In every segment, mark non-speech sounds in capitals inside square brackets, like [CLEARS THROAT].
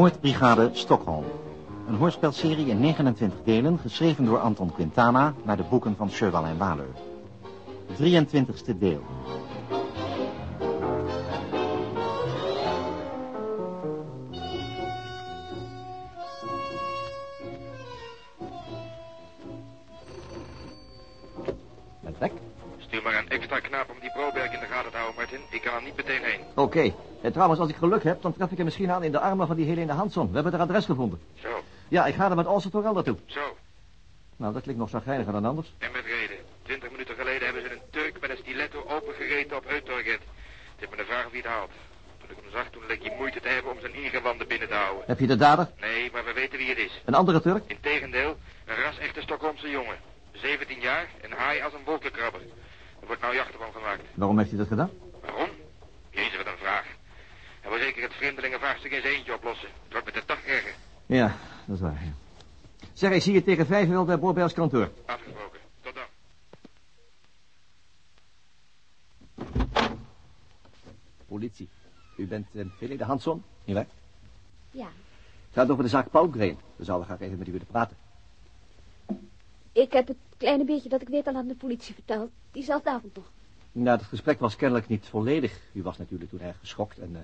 Moordbrigade Stockholm. Een hoorspelserie in 29 delen, geschreven door Anton Quintana... naar de boeken van Cheval en Waler. 23ste deel. En trouwens, als ik geluk heb, dan tref ik hem misschien aan in de armen van die Helene Hansson. We hebben haar adres gevonden. Zo, Ja, ik ga er met Olsen toch wel naartoe. zo. Nou, dat klinkt nog zagrijniger dan anders. En met reden. Twintig minuten geleden hebben ze een Turk met een stiletto opengereten op Eutorget. Het is me de vraag hij het haalt. Toen ik hem zag, toen leek hij moeite te hebben om zijn ingewanden binnen te houden. Heb je de dader? Nee, maar we weten wie het is. Een andere Turk? Integendeel, een ras-echte Stockholmse jongen. 17 jaar, een haai als een wolkenkrabber. Er wordt nou jacht op hem gemaakt. Waarom heeft hij dat gedaan? Waarom? Jezus, wat een vraag. Hij wil zeker het vreemdelingenvraagstuk in zijn eentje oplossen. Het wordt met de dag erger. Ja, dat is waar. ja. Zeg, ik zie je tegen vijf wel bij Borbergs kantoor. Afgesproken. Tot dan. Politie. U bent uh, Helene Hansson? Nietwaar? Ja, Het gaat over de zaak Palmgren. We zouden graag even met u willen praten. ik heb het kleine beetje dat ik weet al aan de politie verteld. Diezelfde avond nog. Nou, het gesprek was kennelijk niet volledig. U was natuurlijk toen erg geschokt en eh,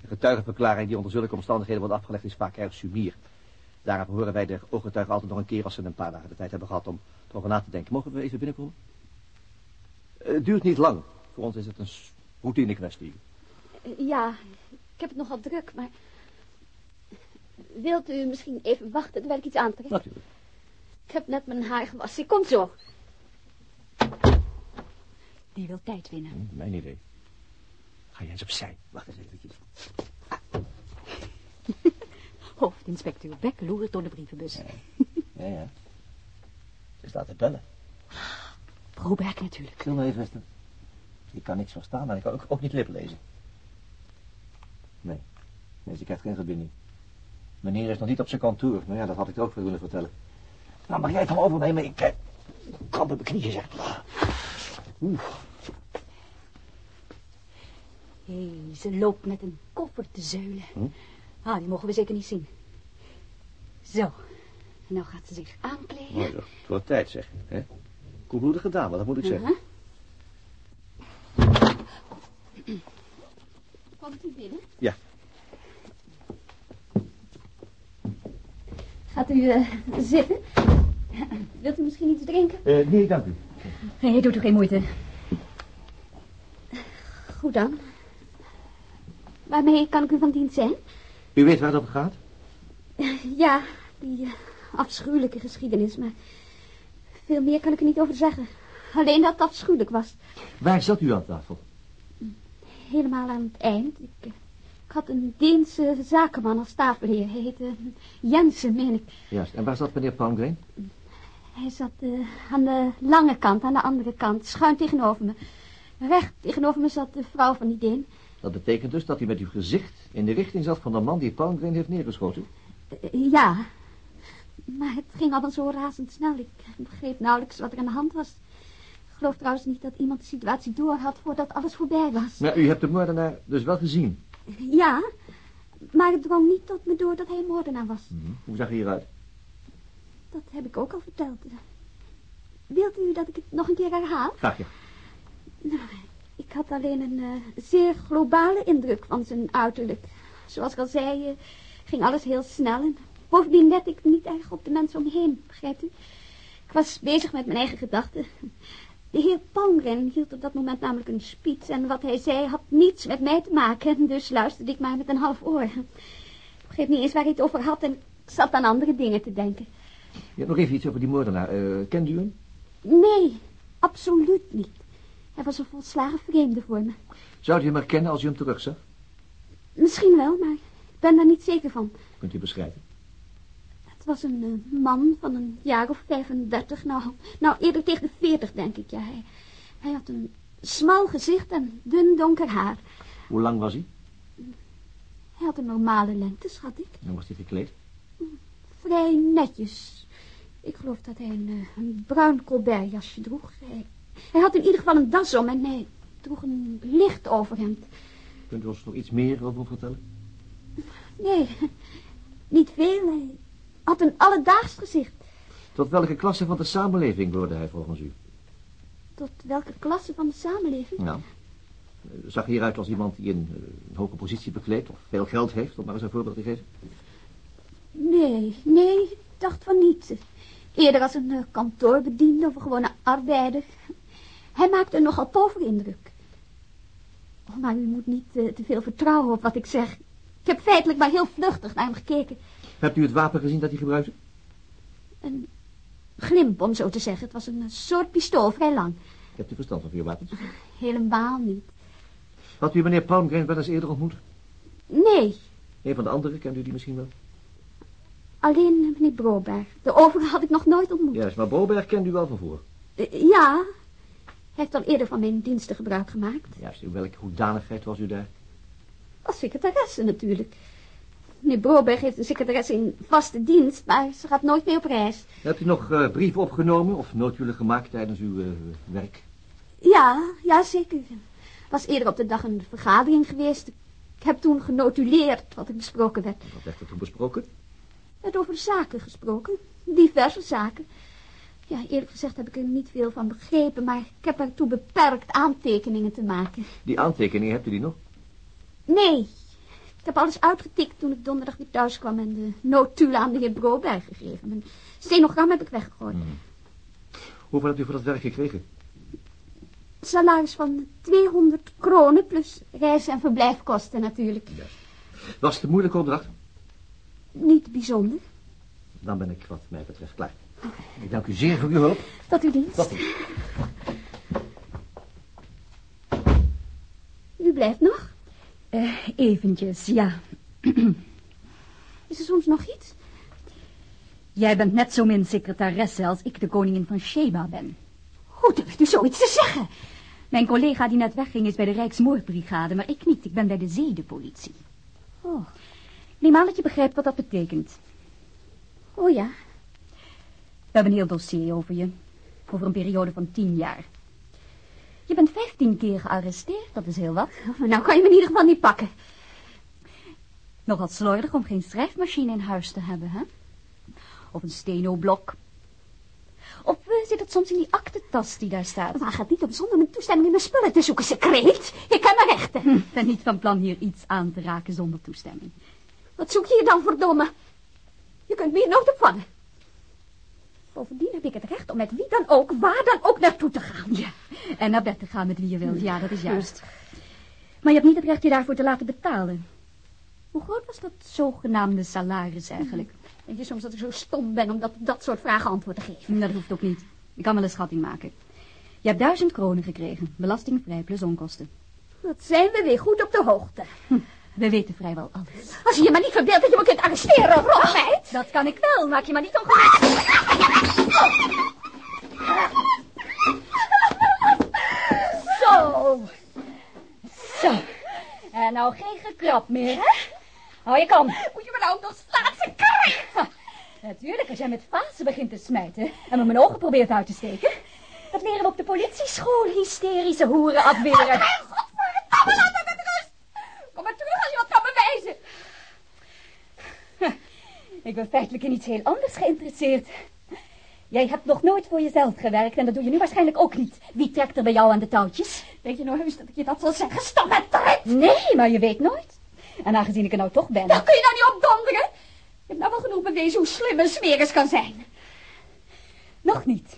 de getuigenverklaring die onder zulke omstandigheden wordt afgelegd is vaak erg sumier. Daarom horen wij de ooggetuigen altijd nog een keer als ze een paar dagen de tijd hebben gehad om erover na te denken. Mogen we even binnenkomen? Eh, Het duurt niet lang. Voor ons is het een routine kwestie. Eh, Ja, ik heb het nogal druk, maar... Wilt u misschien even wachten terwijl ik iets aantrek? Natuurlijk. Ik heb net mijn haar gewassen. Ik kom zo. Die wil tijd winnen. Hm, Mijn idee. Ga je eens opzij. Wacht eens eventjes. [LAUGHS] Hoofdinspecteur Beck loert door de brievenbus. Ja, ja. Ze staat te bellen. Broberg natuurlijk. Maar even vesten. Ik kan niks verstaan, maar ik kan ook, ook niet lip lezen. Nee. Nee, ze krijgt geen verbinding. Meneer is nog niet op zijn kantoor. Nou ja, dat had ik er ook voor willen vertellen. Nou, mag jij van overnemen? Ik eh, kramp op mijn knieën, zeg. Oeh. Hé, ze loopt met een koffer te zeulen. Hm? Ah, die mogen we zeker niet zien. Zo. En nou gaat ze zich aankleden. Mooi zo. Het wordt tijd, zeg. Hè? Koelbloedig gedaan, maar dat moet ik zeggen. Uh-huh. Komt u binnen? Ja. Gaat u eh, zitten? Wilt u misschien iets drinken? Eh, nee, dank u. Nee, doe toch geen moeite. Goed dan. Waarmee kan ik u van dienst zijn? U weet waar het over gaat? Ja, die eh, afschuwelijke geschiedenis, maar veel meer kan ik er niet over zeggen. Alleen dat het afschuwelijk was. Waar zat u aan tafel? Helemaal aan het eind. Ik, eh, ik had een Deense zakenman als tafelheer. Hij heette Jensen, meen ik. Juist. En waar zat meneer Palmgren? Hij zat eh, aan de lange kant, aan de andere kant, schuin tegenover me. Recht tegenover me zat de vrouw van die Deen. Dat betekent dus dat u met uw gezicht in de richting zat van de man die Palmgren heeft neergeschoten. Eh, ja, maar het ging allemaal zo razendsnel. Ik begreep nauwelijks wat er aan de hand was. Ik geloof trouwens niet dat iemand de situatie doorhad voordat alles voorbij was. Maar u hebt de moordenaar dus wel gezien. Ja, maar het drong niet tot me door dat hij een moordenaar was. Hoe zag hij eruit? Dat heb ik ook al verteld. Wilt u dat ik het nog een keer herhaal? Graag ja. Nou, ik had alleen een eh, zeer globale indruk van zijn uiterlijk. Zoals ik al zei, eh, ging alles heel snel. En bovendien let ik niet erg op de mensen om me heen, begrijpt u? Ik was bezig met mijn eigen gedachten. De heer Palmgren hield op dat moment namelijk een speech... en wat hij zei had niets met mij te maken... dus luisterde ik maar met een half oor. Ik begreep niet eens waar hij het over had... en ik zat aan andere dingen te denken. Je hebt nog even iets over die moordenaar. Eh kent u hem? Nee, absoluut niet. Hij was een volslagen vreemde voor me. Zou u hem herkennen als u hem terugzag? Misschien wel, maar ik ben daar niet zeker van. Kunt u beschrijven? Het was een eh, man van een jaar of 35, nou, nou eerder tegen de 40 denk ik, ja. Hij, hij had een smal gezicht en dun donker haar. Hoe lang was hij? Hij had een normale lengte, schat ik. En was hij gekleed? Vrij netjes. Ik geloof dat hij een, eh, een bruin colbertjasje droeg. Hij, hij had in ieder geval een das om en hij droeg een licht overhemd. Kunt u ons nog iets meer over vertellen? Nee, niet veel. Hij had een alledaags gezicht. Tot welke klasse van de samenleving behoorde hij volgens u? Tot welke klasse van de samenleving? Nou, zag hij eruit als iemand die een, eh, een hoge positie bekleedt of veel geld heeft, om maar eens een voorbeeld te geven? Nee, nee, ik dacht van niet. Eerder als een eh, kantoorbediende of een gewone arbeider. Hij maakte een nogal pover indruk. Oh, maar u moet niet eh, te veel vertrouwen op wat ik zeg. Ik heb feitelijk maar heel vluchtig naar hem gekeken. Hebt u het wapen gezien dat hij gebruikte? Een glimp, om zo te zeggen. Het was een soort pistool, vrij lang. Hebt u verstand van vuurwapens? Helemaal niet. Had u meneer Palmgren wel eens eerder ontmoet? Nee, Een van de anderen, kent u die misschien wel? alleen meneer Broberg. De overige had ik nog nooit ontmoet. Juist, maar Boberg kent u wel van voor. Eh, ja, heeft al eerder van mijn diensten gebruik gemaakt. Juist, in welke hoedanigheid was u daar? Als secretaresse natuurlijk. Meneer Broberg heeft een secretaresse in vaste dienst, maar ze gaat nooit mee op reis. Hebt u nog eh, brieven opgenomen of notulen gemaakt tijdens uw eh, werk? Ja, ja zeker. Er was eerder op de dag een vergadering geweest. Ik heb toen genotuleerd wat er besproken werd. Wat werd er toen besproken? Er werd over zaken gesproken, diverse zaken. Ja, eerlijk gezegd heb ik er niet veel van begrepen, maar ik heb ertoe beperkt aantekeningen te maken. Die aantekeningen, hebt u die nog? Nee, ik heb alles uitgetikt toen ik donderdag weer thuis kwam en de notulen aan de heer Broberg gegeven. Mijn stenogram heb ik weggegooid. Hoeveel hebt u voor dat werk gekregen? Salaris van 200 kronen plus reis- en verblijfkosten natuurlijk. Was het een moeilijke opdracht? Niet bijzonder. Dan ben ik wat mij betreft klaar. Ik dank u zeer voor uw hulp. Tot uw dienst. Tot ziens. U blijft nog? Eh, eventjes, ja. Is er soms nog iets? Jij bent net zo min secretaresse als ik de koningin van Sheba ben. Hoe durft u zoiets te zeggen? Mijn collega die net wegging is bij de Rijksmoordbrigade, maar ik niet. Ik ben bij de zedenpolitie. Oh, Neem aan dat je begrijpt wat dat betekent. oh ja. We hebben een heel dossier over je. Over een periode van tien jaar. Je bent vijftien keer gearresteerd, dat is heel wat. [LAUGHS] Nou kan je me in ieder geval niet pakken. Nogal slordig om geen schrijfmachine in huis te hebben, hè? Of een stenoblok. Of eh, zit het soms in die aktentas die daar staat? Maar gaat niet om zonder mijn toestemming in mijn spullen te zoeken, secreet. Ik ken mijn rechten. Hm, Ik ben niet van plan hier iets aan te raken zonder toestemming. Wat zoek je hier dan, verdomme? Je kunt me hier nooit opvangen. Bovendien heb ik het recht om met wie dan ook, waar dan ook naartoe te gaan. Ja, en naar bed te gaan met wie je wilt. Ja, dat is juist. Maar je hebt niet het recht je daarvoor te laten betalen. Hoe groot was dat zogenaamde salaris eigenlijk? Denk je soms dat ik zo stom ben om dat, dat soort vragen antwoord te geven? Hm, Dat hoeft ook niet. Ik kan wel een schatting maken. Je hebt duizend kronen gekregen, belastingvrij plus onkosten. Dat zijn we weer goed op de hoogte. We weten vrijwel alles. Als je je maar niet verbeeldt dat je me kunt arresteren, rotmeid. Dat kan ik wel, maak je maar niet ongerust. Zo. Zo. En nou geen gekrap meer, hè? Hou je kan. Moet je me nou ook nog slaan, secreet? Natuurlijk, als jij met fasen begint te smijten en me mijn ogen probeert uit te steken. Dat leren we op de politieschool, hysterische hoeren afweren. Godverdomme, laat me met rust. Kom maar terug als je wat kan bewijzen. Ik ben feitelijk in iets heel anders geïnteresseerd. Jij hebt nog nooit voor jezelf gewerkt en dat doe je nu waarschijnlijk ook niet. Wie trekt er bij jou aan de touwtjes? Denk je nou heus dat ik je dat zal zeggen? Stam en tred. Nee, maar je weet nooit. En aangezien ik er nou toch ben... Dan kun je nou niet opdonderen. Je hebt nou wel genoeg bewezen hoe slim een smeris kan zijn. Nog niet.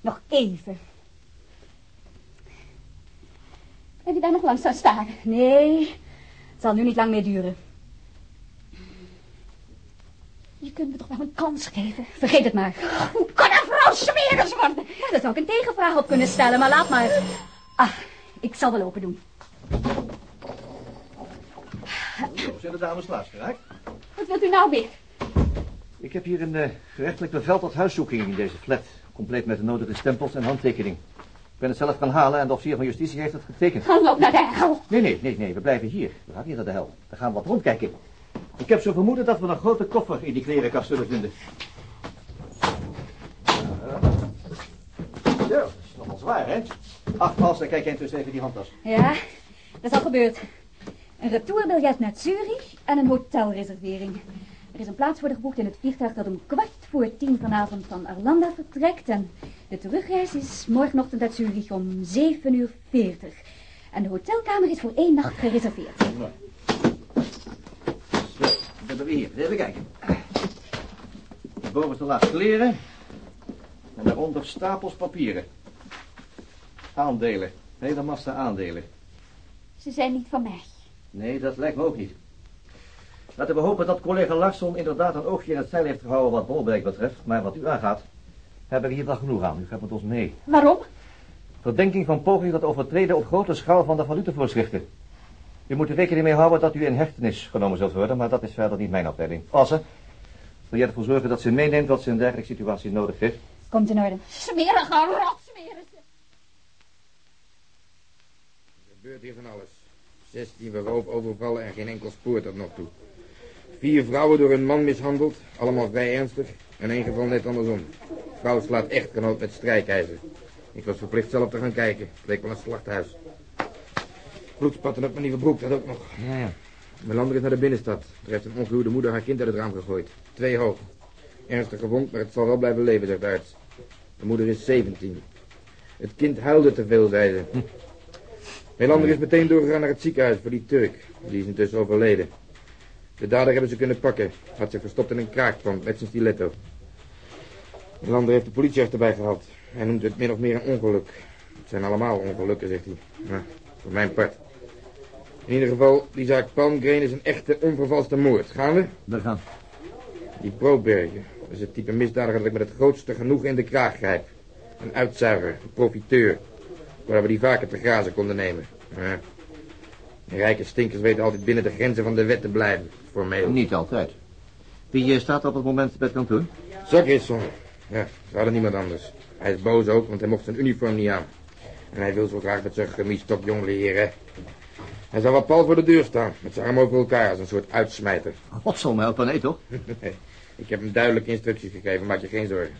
Nog even. Heb je daar nog lang staan? Nee, het zal nu niet lang meer duren. Je kunt me toch wel een kans geven? Vergeet het maar. Hoe kan een vrouw smeris worden? Ja, daar zou ik een tegenvraag op kunnen stellen, maar laat maar. Ah, ik zal wel open doen. Zo, zijn de dames laatst geraakt? Wat wilt u nou weer? Ik heb hier een eh, gerechtelijk bevel tot huiszoeking in deze flat. Compleet met de nodige stempels en handtekening. Ik ben het zelf gaan halen en de officier van justitie heeft het getekend. Ga loop naar de hel. Nee, nee, nee, nee, we blijven hier. We gaan niet naar de hel. We gaan wat rondkijken. Ik heb zo vermoeden dat we een grote koffer in die klerenkast zullen vinden. Zo, dat is nogal zwaar, hè? Ach, Als, dan kijk jij intussen even die handtas. Ja, dat is al gebeurd. Een retourbiljet naar Zurich en een hotelreservering. Er is een plaats voor geboekt in het vliegtuig dat om kwart voor tien vanavond van Arlanda vertrekt. En de terugreis is morgenochtend uit Zurich om 7 uur 40. En de hotelkamer is voor één nacht gereserveerd. Dat hebben we hier. Even kijken. Boven de laag kleren. En daaronder stapels papieren. Aandelen. Hele massa aandelen. Ze zijn niet van mij. Nee, dat lijkt me ook niet. Laten we hopen dat collega Larsson inderdaad een oogje in het zeil heeft gehouden wat Bolbeek betreft. Maar wat u aangaat, hebben we hier wel genoeg aan. U gaat met ons mee. Waarom? Verdenking van poging tot overtreden op grote schaal van de valutevoorschriften. U moet er rekening mee houden dat u in hechtenis genomen zult worden, maar dat is verder niet mijn afdeling. Asse, wil jij ervoor zorgen dat ze meeneemt wat ze in dergelijke situaties nodig heeft? Komt in orde. Smerige rot, smerige. Er gebeurt hier van alles. 16 verroof overvallen en geen enkel spoor tot nog toe. Vier vrouwen door een man mishandeld, allemaal vrij ernstig. En één geval net andersom. Vrouw slaat echtgenoot met strijkijzer. Ik was verplicht zelf te gaan kijken. Het leek wel een slachthuis. Bloedspatten op mijn nieuwe broek, dat ook nog. Ja, ja. Melander is naar de binnenstad. Er heeft een ongehuwde moeder haar kind uit het raam gegooid. Twee hoog. Ernstig gewond, maar het zal wel blijven leven, zegt arts. De moeder is 17. Het kind huilde te veel, zei ze. [LAUGHS] Melander is meteen doorgegaan naar het ziekenhuis voor die Turk. Die is intussen overleden. De dader hebben ze kunnen pakken. Had zich verstopt in een kraakpand met zijn stiletto. Melander heeft de politie erbij gehaald. Hij noemt het min of meer een ongeluk. Het zijn allemaal ongelukken, zegt hij. Maar voor mijn part. In ieder geval, die zaak Palmgreen is een echte onvervalste moord. Gaan we? We gaan. Die Broodbergen is het type misdadiger dat ik met het grootste genoegen in de kraag grijp. Een uitzuiger, een profiteur. Waar we die vaker te grazen konden nemen. Ja. Rijke stinkers weten altijd binnen de grenzen van de wet te blijven. Formeel. Niet altijd. Wie eh, staat op het moment bij het kantoor? Zakrisson. Ja, ze hadden niemand anders. Hij is boos ook, want hij mocht zijn uniform niet aan. En hij wil zo graag met zijn gemies top jong leren. Hij zou wel pal voor de deur staan, met zijn arm over elkaar als een soort uitsmijter. God zal me helpen, nee toch? [LAUGHS] Nee, ik heb hem duidelijke instructies gegeven, maak je geen zorgen.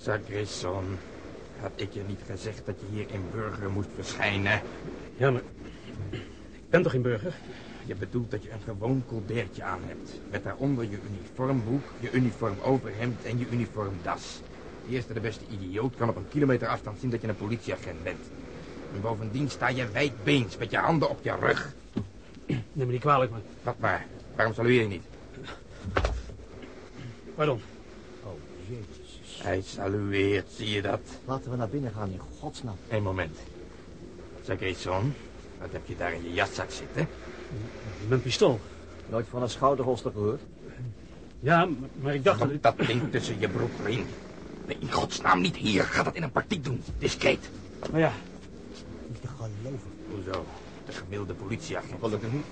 Sagrisson, had ik je niet gezegd dat je hier in Burger moest verschijnen? Ja, maar ik ben toch geen burger? Je bedoelt dat je een gewoon colbertje aan hebt. Met daaronder je uniformbroek, je uniform overhemd en je uniformdas. De eerste de beste idioot kan op een kilometer afstand zien dat je een politieagent bent. En bovendien sta je wijdbeens met je handen op je rug. Neem me niet kwalijk, maar... Wat maar, waarom salueer je niet? Pardon. Oh, jezus. Hij salueert, zie je dat? Laten we naar binnen gaan, in godsnaam. Eén moment. Sagrisson, wat heb je daar in je jaszak zitten? Mijn pistool. Nooit van een schouderholster gehoord? Ja, maar ik dacht... dat dat ding tussen je broek in. Nee, in godsnaam niet hier. Ga dat in een praktiek doen. Discreet. Maar ja, Niet te geloven. Hoezo? De gemiddelde politieagent. Gelukkig niet.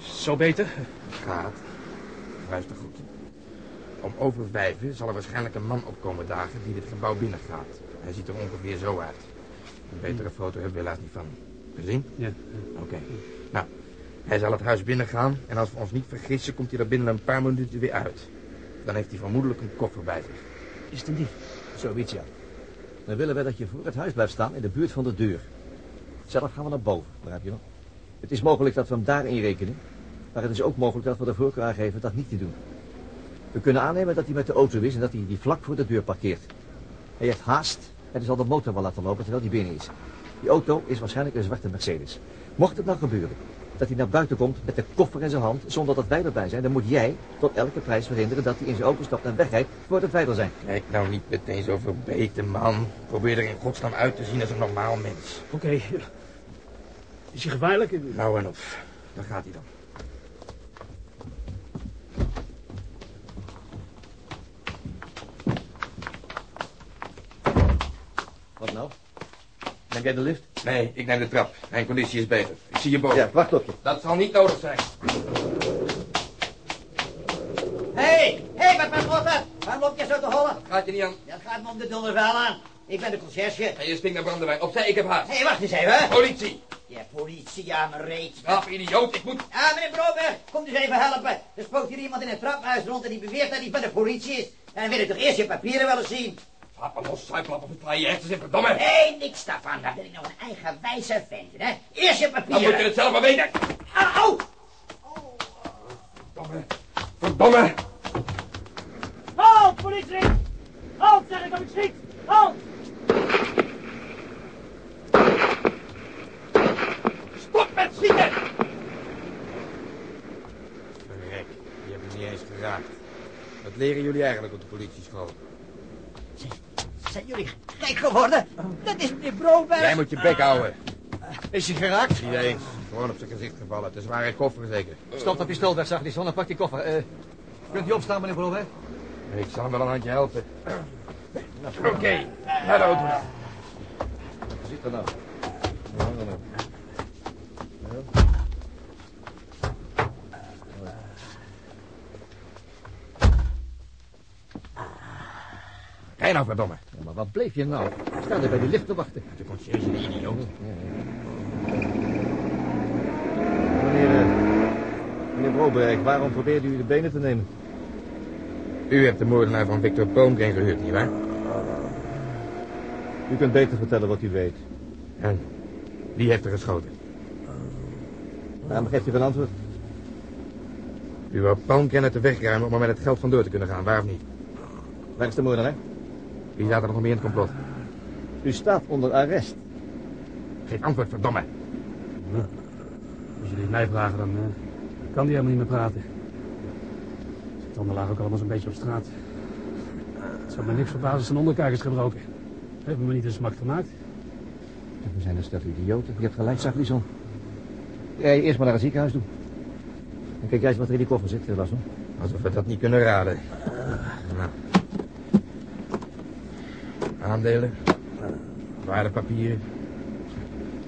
zo beter. Gaat. Luister goed. Om over vijven zal er waarschijnlijk een man opkomen dagen die dit gebouw binnengaat. Hij ziet er ongeveer zo uit. Een betere foto hebben we helaas niet van. Gezien? Ja. Oké. Nou, hij zal het huis binnengaan en als we ons niet vergissen komt hij er binnen een paar minuten weer uit. Dan heeft hij vermoedelijk een koffer bij zich. Is het een dief? Zoiets, ja. Dan willen wij dat je voor het huis blijft staan in de buurt van de deur. Zelf gaan we naar boven, begrijp je nog? Het is mogelijk dat we hem daar inrekenen. Maar het is ook mogelijk dat we de voorkeur aangeven dat niet te doen. We kunnen aannemen dat hij met de auto is en dat hij die vlak voor de deur parkeert. Hij heeft haast en hij zal de motor wel laten lopen terwijl hij binnen is. Die auto is waarschijnlijk een zwarte Mercedes. Mocht het nou gebeuren dat hij naar buiten komt met de koffer in zijn hand zonder dat wij erbij zijn, dan moet jij tot elke prijs verhinderen dat hij in zijn auto stapt en wegrijdt voordat wij er zijn. Kijk nou niet meteen zo verbeten, man. Probeer er in godsnaam uit te zien als een normaal mens. Oké. Is hij gevaarlijk? Nou en op. Daar gaat hij dan. Wat nou? Jij de lift? Nee, ik neem de trap. Mijn conditie is beter. Ik zie je boven. Ja, wacht op je. Dat zal niet nodig zijn. Hé, hey, hé, hey, wat mijn grote. Waarom loop je zo te hollen? Gaat je niet aan. Dat gaat me om de donder wel aan. Ik ben de conciërge. En je springt naar brandewijn. Opzij, ik heb haast. Hé, hey, wacht eens even. Politie. Ja, politie, ja, me reet. Stap, idioot, ik moet... Ja, meneer Broberg, kom dus even helpen. Er spookt hier iemand in het traphuis rond en die beweert dat hij van de politie is. En dan wil ik toch eerst je papieren wel eens zien. Slaap los, of het je hersens in, verdomme. Nee, niks daarvan. Dan ben ik nog een eigen wijze vent, hè. Eerst je papieren. Dan moet je het zelf maar weten. Au, au. Verdomme. Verdomme. Halt, politie! Halt, zeg ik, of ik schiet! Halt! Stop met schieten! Verrek, je hebt me niet eens geraakt. Wat leren jullie eigenlijk op de politieschool? Zijn jullie gek geworden? Dat is meneer Broberg. Jij moet je bek houden. Is hij geraakt? Eens. Gewoon op zijn gezicht gevallen. Het is een zware koffer zeker. Stop dat pistool weg, zag die zon en pak die koffer. Eh, kunt u opstaan, meneer Broberg? Ik zal hem wel een handje helpen. Oké, naar de auto. Zit er nou. Nou, verdomme. Ja, maar wat bleef je nou? Sta er bij die lift te wachten. De conciërge, die idioot. Meneer, eh, meneer Broberg, waarom probeerde u de benen te nemen? U hebt de moordenaar van Victor Palmgren gehuurd, nietwaar? U kunt beter vertellen wat u weet. En wie heeft er geschoten? Waarom geeft u geen antwoord? U wou Palmgren uit de weg ruimen om er met het geld vandoor te kunnen gaan, waar of niet? Waar is de moordenaar? Wie staat er nog meer in het complot? U staat onder arrest. Geef antwoord, verdomme. Als jullie het mij vragen, dan eh, kan die helemaal niet meer praten. De tanden lagen ook allemaal zo'n beetje op straat. Het zou me niks verbazen als zijn onderkaak is gebroken. Hebben me niet een smak gemaakt. We zijn een stel idioten. Je hebt gelijk, Saglison. Jij eerst maar naar het ziekenhuis doen. En kijk jij eens wat er in die koffer zit, eh, Laszlo. Alsof we dat niet kunnen raden. Nou. Aandelen. Waardepapieren.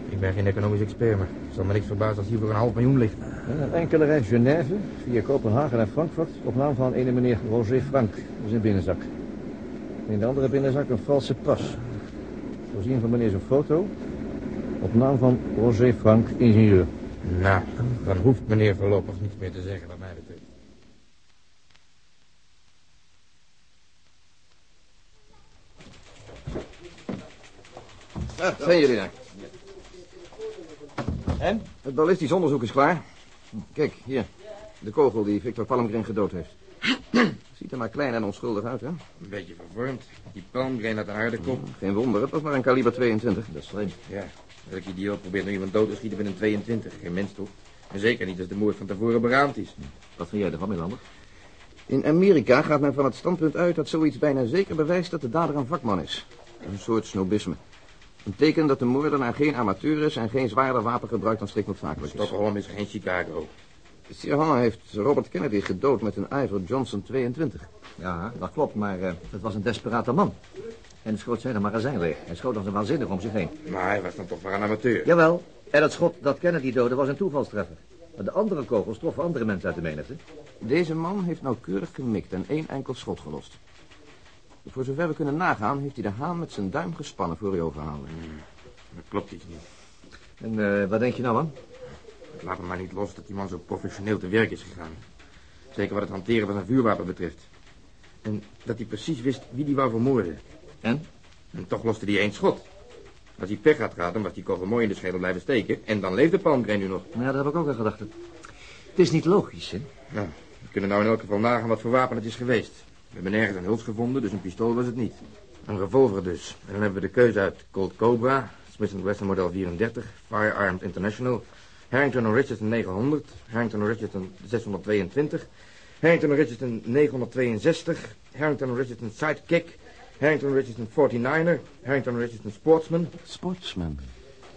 Ik ben geen economisch expert, maar het zal me niks verbazen als hier voor een half miljoen ligt. Een enkele reis Genève, via Kopenhagen en Frankfurt, op naam van een meneer Roger Frank. Dat is een binnenzak. In de andere binnenzak een valse pas. Voorzien van meneer zijn foto. Op naam van Roger Frank, ingenieur. Nou, dan hoeft meneer voorlopig niets meer te zeggen wat mij betreft. Ah, zijn jullie daar? En? Het ballistisch onderzoek is klaar. Kijk, hier. De kogel die Victor Palmgren gedood heeft. [CLEARS THROAT] Ziet er maar klein en onschuldig uit, hè? Een beetje vervormd. Die Palmgren had een harde kop. Geen wonder, het was maar een kaliber 22. Dat is vreemd. Ja, welk idioot probeert nu iemand dood te schieten met een 22? Geen mens toch? En zeker niet als de moord van tevoren beraamd is. Wat vind jij ervan, Melander? In Amerika gaat men van het standpunt uit dat zoiets bijna zeker bewijst dat de dader een vakman is. Een soort snobisme. Een teken dat de moordenaar geen amateur is en geen zwaarder wapen gebruikt dan strikt noodzakelijk is. Stockholm is geen Chicago. Sirhan heeft Robert Kennedy gedood met een Ivor Johnson 22. Ja, dat klopt, maar eh, het was een desperate man. En schoot zijn magazijn leeg. Hij schoot als een waanzinnig om zich heen. Maar hij was dan toch maar een amateur. Jawel, en het schot dat Kennedy doodde was een toevalstreffer. Maar de andere kogels troffen andere mensen uit de menigte. Deze man heeft nauwkeurig gemikt en één enkel schot gelost. Voor zover we kunnen nagaan, heeft hij de haan met zijn duim gespannen voor hij overhaalde. Dat klopt iets niet. En eh, wat denk je nou, man? Laat hem maar niet los dat die man zo professioneel te werk is gegaan. Zeker wat het hanteren van zijn vuurwapen betreft. En dat hij precies wist wie die wou vermoorden. En? En toch loste hij één schot. Als hij pech had gehad, dan was die kogel mooi in de schedel blijven steken. En dan leefde Palmgren nu nog. Nou ja, dat heb ik ook al gedacht. Het is niet logisch, hè? Nou, we kunnen nou in elk geval nagaan wat voor wapen het is geweest. We hebben nergens een huls gevonden, dus een pistool was het niet. Een revolver dus. En dan hebben we de keuze uit Colt Cobra, Smith Wesson model 34, Firearms International, Harrington Richardson 900, Harrington Richardson 622, Harrington Richardson 962, Harrington Richardson Sidekick, Harrington Richardson 49er, Harrington Richardson Sportsman. Sportsman.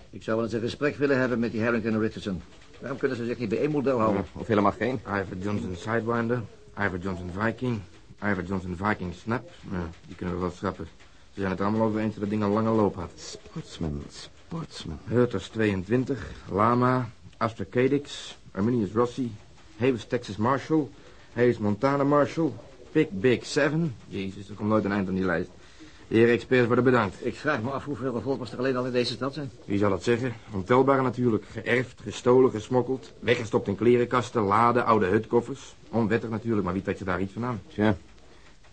Ik zou wel eens een gesprek willen hebben met die Harrington Richardson. Waarom kunnen ze zich niet bij één model houden? Of helemaal geen. Ivor Johnson Sidewinder, Ivor Johnson Viking, Ivor Johnson Viking Snap. Ja, die kunnen we wel schrappen. Ze zijn het allemaal over eens dat het ding een lange loop had. Sportsman, sportsman. Hurters 22, Lama, Astra Cadix, Arminius Rossi, Hayes Texas Marshal, Hayes Montana Marshal, Big Big 7, jezus, er komt nooit een eind aan die lijst, De heer expert worden bedankt. Ik vraag me af hoeveel revolvers er alleen al in deze stad zijn. Wie zal het zeggen? Ontelbare natuurlijk. Geërfd, gestolen, gesmokkeld. Weggestopt in klerenkasten, laden, oude hutkoffers. Onwettig natuurlijk, maar wie trekt je daar iets van aan? Tja.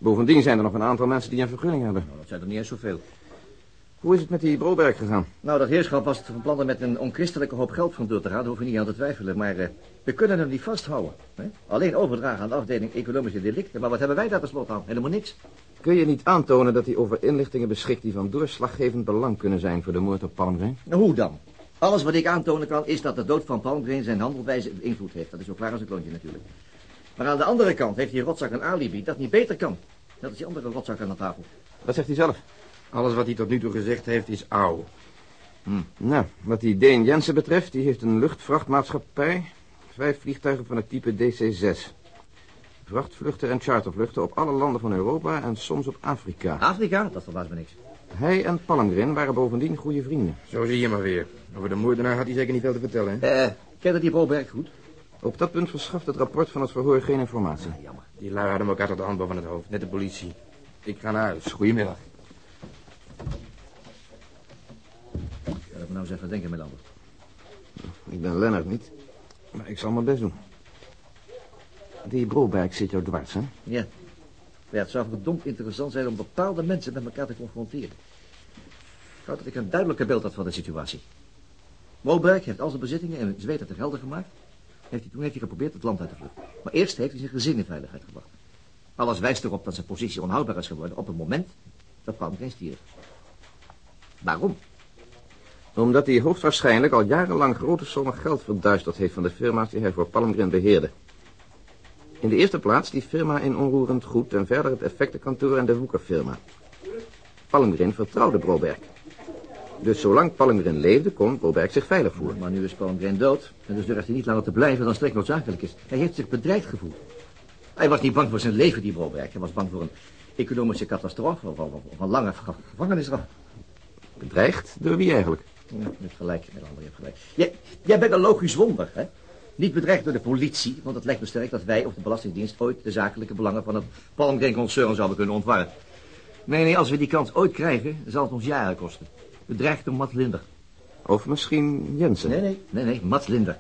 Bovendien zijn er nog een aantal mensen die een vergunning hebben. Nou, dat zijn er niet eens zoveel. Hoe is het met die Broberg gegaan? Nou, dat heerschap was van plan met een onchristelijke hoop geld van door te gaan. Daar hoeven we niet aan te twijfelen. Maar eh, we kunnen hem niet vasthouden. Hè? Alleen overdragen aan de afdeling economische delicten. Maar wat hebben wij daar tenslotte aan? Helemaal niks. Kun je niet aantonen dat hij over inlichtingen beschikt die van doorslaggevend belang kunnen zijn voor de moord op Palmgren? Nou, hoe dan? Alles wat ik aantonen kan is dat de dood van Palmgren zijn handelwijze invloed heeft. Dat is zo klaar als een klontje natuurlijk. Maar aan de andere kant heeft die rotzak een alibi dat niet beter kan. Dat is die andere rotzak aan de tafel. Wat zegt hij zelf? Alles wat hij tot nu toe gezegd heeft is oud. Hm. Nou, wat die Deen Jensen betreft, die heeft een luchtvrachtmaatschappij. Vijf vliegtuigen van het type DC-6. Vrachtvluchten en chartervluchten op alle landen van Europa en soms op Afrika. Afrika? Dat verbaast me niks. Hij en Palmgren waren bovendien goede vrienden. Zo zie je maar weer. Over de moordenaar had hij zeker niet veel te vertellen, hè? Eh, kende die Broberg goed? Op dat punt verschaft het rapport van het verhoor geen informatie. Ja, jammer. Die lui hadden elkaar tot de hand boven het hoofd. Net de politie. Ik ga naar huis. Goedemiddag. Ja, dat we nou eens even denken, Melander. Ik ben Lennart niet, maar ik zal mijn best doen. Die Broberg zit jou dwars, hè? Ja. Ja, het zou verdomd interessant zijn om bepaalde mensen met elkaar te confronteren. Ik dat ik een duidelijker beeld had van de situatie. Broberg heeft al zijn bezittingen in Zweden te gelden gemaakt. Heeft toen heeft hij geprobeerd het land uit te vluchten. Maar eerst heeft hij zijn gezin in veiligheid gebracht. Alles wijst erop dat zijn positie onhoudbaar is geworden op het moment dat Palmgren stierf. Waarom? Omdat hij hoogstwaarschijnlijk al jarenlang grote sommen geld verduisterd heeft van de firma's die hij voor Palmgren beheerde. In de eerste plaats die firma in onroerend goed en verder het effectenkantoor en de woekerfirma. Palmgren vertrouwde Broberg. Dus zolang Palmgren leefde, kon Broberg zich veilig voelen. Maar nu is Palmgren dood. En dus durft hij niet langer te blijven dan strikt noodzakelijk is. Hij heeft zich bedreigd gevoeld. Hij was niet bang voor zijn leven, die Broberg. Hij was bang voor een economische catastrofe of, of, of een lange ge- gevangenisstraf. Bedreigd? Door wie eigenlijk? Ja, hebt gelijk, met andere, gelijk. Jij, jij bent een logisch wonder, hè? Niet bedreigd door de politie, want het lijkt me sterk dat wij of de Belastingdienst ooit de zakelijke belangen van het Palmgren-concern zouden kunnen ontwarren. Nee, nee, als we die kans ooit krijgen, zal het ons jaren kosten. Bedreigd door Mats Linder. Of misschien Jensen? Nee, nee, nee, nee, Mats Linder.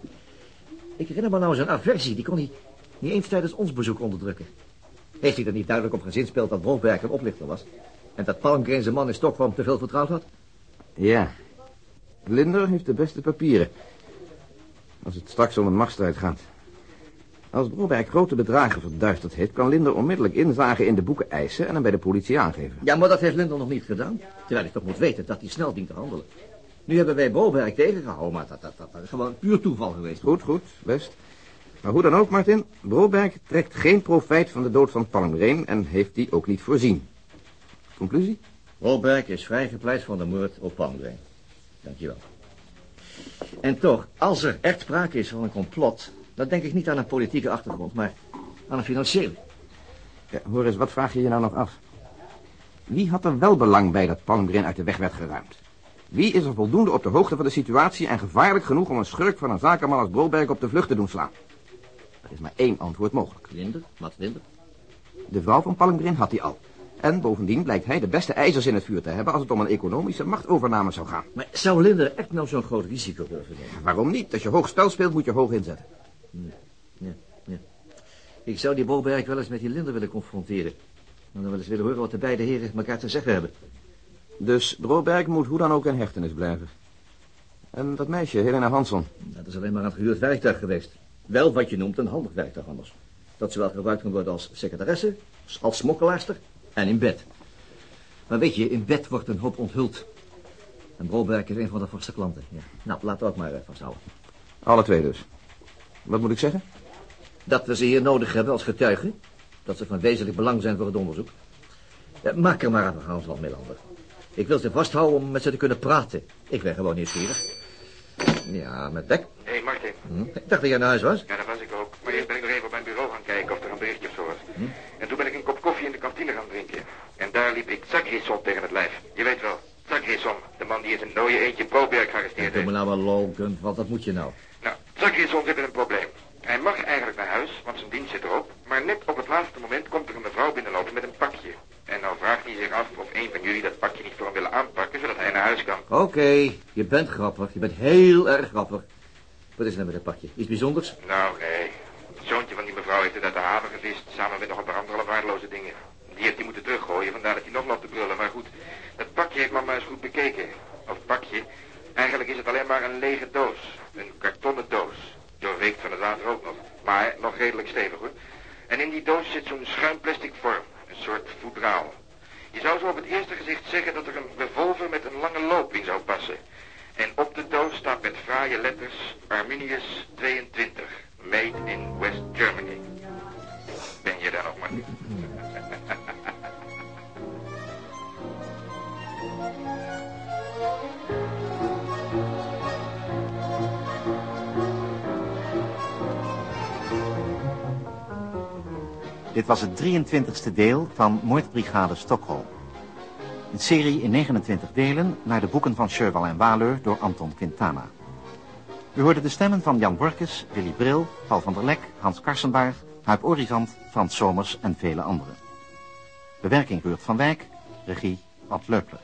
Ik herinner me nou zijn aversie, die kon hij niet eens tijdens ons bezoek onderdrukken. Heeft hij er niet duidelijk op gezinspeeld dat Bromberg een oplichter was? En dat Palmgren zijn man in Stockholm te veel vertrouwd had? Ja. Linder heeft de beste papieren. Als het straks om een machtsstrijd gaat. Als Broberg grote bedragen verduisterd heeft... kan Linder onmiddellijk inzagen in de boeken eisen... en hem bij de politie aangeven. Ja, maar dat heeft Linder nog niet gedaan. Terwijl ik toch moet weten dat hij snel dient te handelen. Nu hebben wij Broberg tegengehouden, maar dat, dat, dat, dat is gewoon puur toeval geweest. Goed, goed, best. Maar hoe dan ook, Martin... Broberg trekt geen profijt van de dood van Palmgren... en heeft die ook niet voorzien. Conclusie? Broberg is vrijgepleit van de moord op Palmgren. Dankjewel. En toch, als er echt sprake is van een complot... dan denk ik niet aan een politieke achtergrond, maar aan een financiële. Ja, hoor eens, wat vraag je je nou nog af? Wie had er wel belang bij dat Palmgren uit de weg werd geruimd? Wie is er voldoende op de hoogte van de situatie en gevaarlijk genoeg om een schurk van een zakenman als Broberg op de vlucht te doen slaan? Er is maar één antwoord mogelijk. Linder, Mats Linder. De vrouw van Palmgren had hij al. En bovendien blijkt hij de beste ijzers in het vuur te hebben als het om een economische machtovername zou gaan. Maar zou Linder echt nou zo'n groot risico durven nemen? Waarom niet? Als je hoog spel speelt moet je hoog inzetten. Ja, ja. Ik zou die Broberg wel eens met die Linder willen confronteren. En dan wel eens willen horen wat de beide heren elkaar te zeggen hebben. Dus Broberg moet hoe dan ook in hechtenis blijven. En dat meisje, Helena Hansson. Dat is alleen maar een gehuurd werktuig geweest. Wel wat je noemt een handig werktuig anders. Dat zowel gebruikt kan worden als secretaresse, als smokkelaarster en in bed. Maar weet je, in bed wordt een hoop onthuld. En Broberg is een van de vaste klanten. Ja. Nou, laten we ook maar eh, vasthouden. Alle twee dus. Wat moet ik zeggen? Dat we ze hier nodig hebben als getuigen. Dat ze van wezenlijk belang zijn voor het onderzoek. Ja, maak er maar een verhaal van, Melander. Ik wil ze vasthouden om met ze te kunnen praten. Ik ben gewoon nieuwsgierig. Ja, met Beck. Hé, hey Martin. Hm? Ik dacht dat jij naar huis was. Ja, dat was ik ook. Maar eerst ben ik nog even op mijn bureau gaan kijken of er een berichtje of zo was. En toen ben ik een kop koffie in de kantine gaan drinken. En daar liep ik Zagrisson tegen het lijf. Je weet wel, Zagrisson, de man die in zijn nooie eentje Broberg gearresteerd Doe me heeft. nou wel want wat moet je nou? Nou, Zagrisson zit in een probleem. Hij mag eigenlijk naar huis, want zijn dienst zit erop. Maar net op het laatste moment komt er een mevrouw binnenlopen met een pakje. En nou vraagt vraagt hij zich af of een van jullie dat pakje niet voor hem willen aanpakken, zodat hij naar huis kan. Oké, je bent grappig. Je bent heel erg grappig. Wat is er nou met dat pakje? Iets bijzonders? Nou, nee. Het zoontje van die mevrouw heeft het uit de haven gevist, samen met nog een paar andere waardeloze dingen. Die heeft hij moeten teruggooien, vandaar dat hij nog loopt te brullen. Maar goed, dat pakje heeft mama eens goed bekeken. Of pakje. Eigenlijk is het alleen maar een lege doos. Een kartonnen doos. Doorweekt van het water ook nog. Maar nog redelijk stevig hoor. En in die doos zit zo'n schuin plastic vorm. Een soort voedraal. Je zou zo op het eerste gezicht zeggen dat er een revolver met een lange loop in zou passen. En op de doos staat met fraaie letters Arminius 22. Made in West Germany. Ben je daar nog maar? Dit was het 23e deel van Moordbrigade Stockholm. Een serie in 29 delen naar de boeken van Sherwal en Waleur door Anton Quintana. U hoorde de stemmen van Jan Borkes, Willy Bril, Paul van der Lek, Hans Karsenbaar, Huip Orizant, Frans Somers en vele anderen. Bewerking Ruurt van Wijk, regie Ad Leupler.